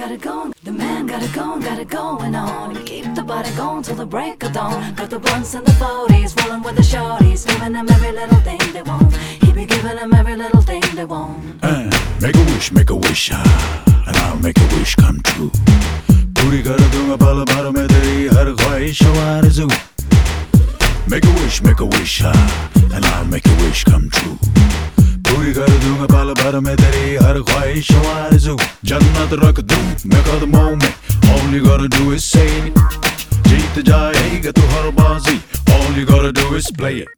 got it going. The man got it going, got it going on. He keep the body going till the break of dawn. Got the blunts and the 40s, rolling with the shorties, giving them every little thing they want. He be giving them every little thing they want. Uh, make a wish, make a wish, ah, and I'll make a wish come true. पूरी कर दूंगा पल भर में तेरी हर ख्वाहिश आरज़ू Make a wish, make a wish, ah, and I'll make a wish come true. पूरी कर दूंगा पल भर में तेरी हर ख्वाहिश आरज़ू जन्नत रख दूँ मैं कदमों में All you gotta do is say it. जीत जाएगा तू हर बाजी All you gotta do is play it.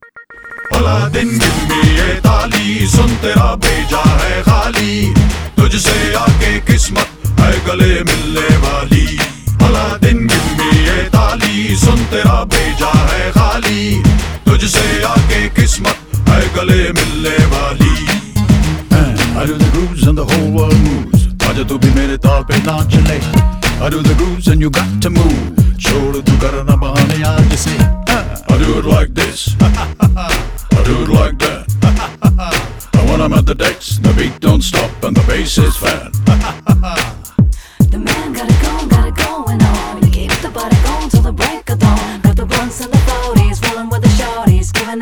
भला दिन गिन ये ताली सुन तेरा भेजा है खाली तुझसे आके किस्मत है गले मिलने वाली and the whole world moves. Aja tu bhi mere taal pe na chale I do the grooves and you got to move. Chod tu karna bahane aaj se I do it like this. I do it like that. And when I'm at the decks The beat don't stop and the bass is fat.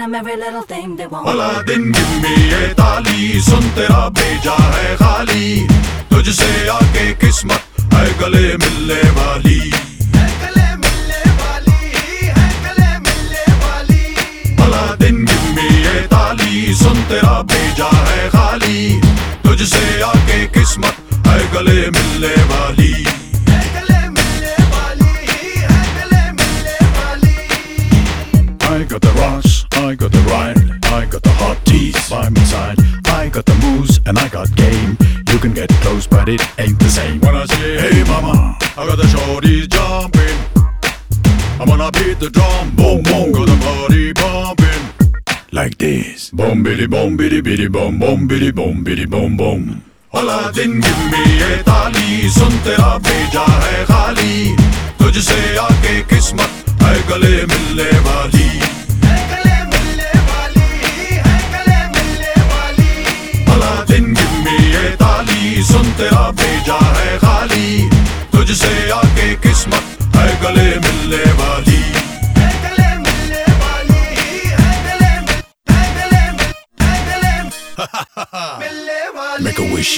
them every little thing they want. भला दिन गिन ये ताली सुन तेरा भेजा है खाली। तुझसे आके किस्मत है गले मिलने वाली। ताली सुन तेरा भेजा है खाली। तुझसे आके किस्मत है गले मिलने got the rush, I got the ride, I got the hot teeth by my side. I got the moves and I got game. You can get close, but it ain't the same. When I say, hey mama, I got the shorties jumping. I'm gonna beat the drum, boom boom, got the party pumping. Like this. Boom biddy boom biddy biddy boom boom biddy boom biddy boom boom. भला दिन गिन ये ताली सुन तेरा भेजा है खाली तुझसे आके किस्मत है गले मिलने वाली तेरा भेजा है खाली। तुझसे आके किस्मत है गले मिलने वाली। Make a wish.